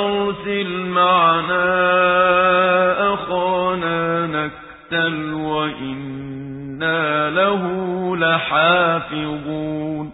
فأرسل معنا أخانا نكتل وإنا له لحافظون